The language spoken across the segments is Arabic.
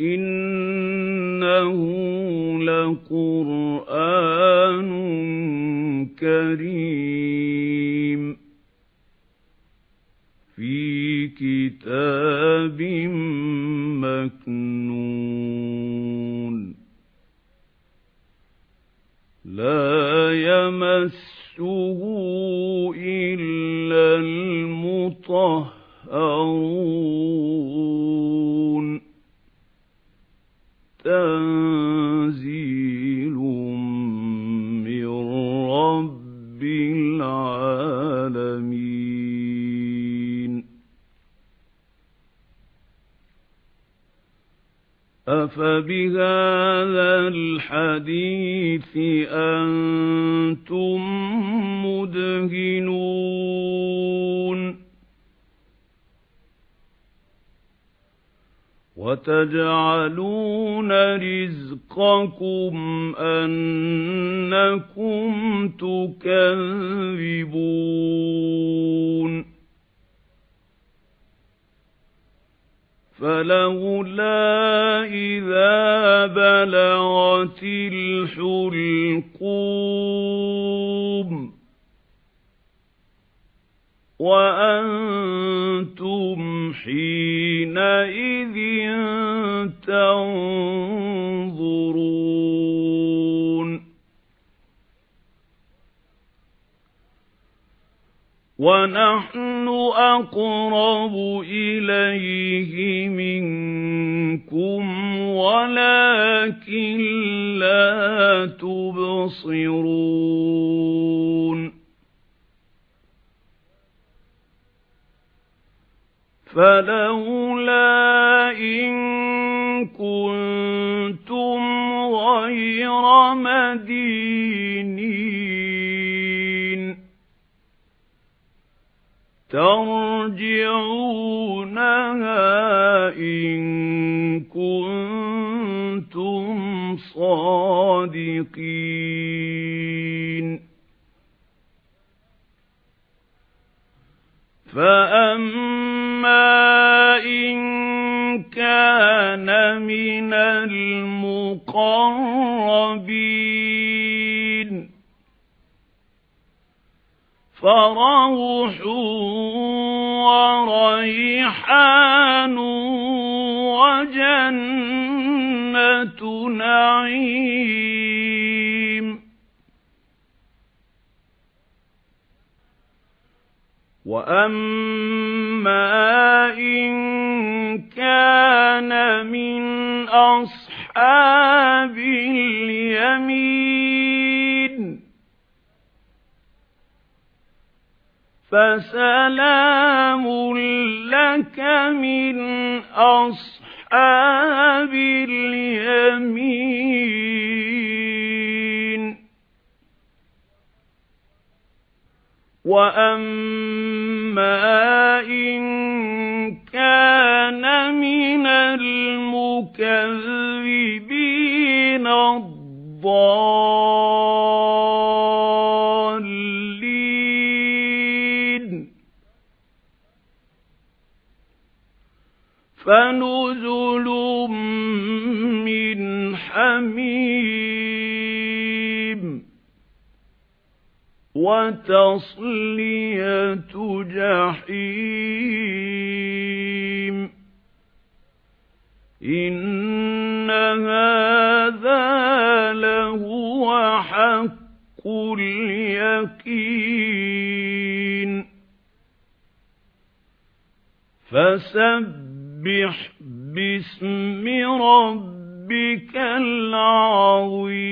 إِنَّهُ لَقُرْآنٌ كَرِيمٌ فِي كِتَابٍ مَّكْنُونٍ لَّا يَمَسُّهُ إِلَّا الْمُطَهَّرُونَ تَنزِيلٌ مِّن رَّبِّ الْعَالَمِينَ. أَفَبِهَٰذَا الْحَدِيثِ أَنتُم وَتَجْعَلُونَ رِزْقَكُمْ أَنَّكُمْ تُكَذِّبُونَ. فَلَوْلَا إِذَا بَلَغَتِ الْحُلْقُومَ وَأَنتُمْ حِينَئِذٍ تَنظُرُونَ. وَنَحْنُ أَقْرَبُ إِلَيْهِ مِنكُمْ وَلَكِن لَّا تُبْصِرُونَ. فَلَوْلَا إِن كُنتُمْ غَيْرَ مَدِينِينَ. تَرْجِعُونَهَا إِن كُنتُمْ صَادِقِينَ. فَأَمَّا كَانَ مِنَ الْمُقَرَّبِينَ. فَرَوْحٌ وَرَيْحَانٌ وَجَنَّةُ نَعِيمٍ. وَأَمَّا إِن كَانَ مِنْ أَصْحَابِ الْيَمِينِ. فَسَلَامٌ لَّكَ مِنْ أَصْحَابِ الْيَمِينِ. وَأَمَّا إِن كَانَ مِنَ الْمُكَذِّبِينَ الضَّالِّينَ فَنُزُلٌ مِّنْ حَمِيمٍ وَتَصْلِيَةُ جَحِيمٍ. إِنَّ هَذَا لَهُوَ حَقُّ الْيَقِينِ. فَسَبِّحْ بِاسْمِ رَبِّكَ الْعَظِيمِ.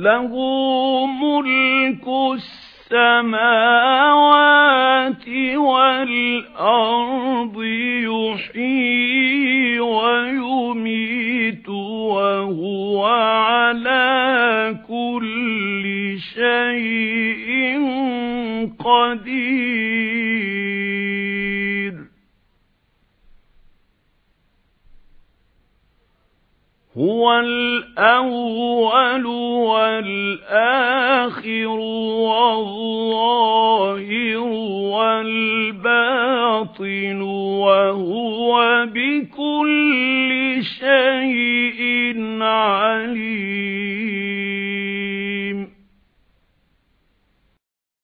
له ملك السَّمَاوَاتِ وَالْأَرْضِ يُحْيِي وَيُمِيتُ وَهُوَ عَلَى كُلِّ شَيْءٍ قَدِيرٌ. هُوَ الْأَوَّلُ وَالْآخِرُ وَالظَّاهِرُ وَالْبَاطِنُ وَهُوَ بِكُلِّ شَيْءٍ عَلِيمٌ.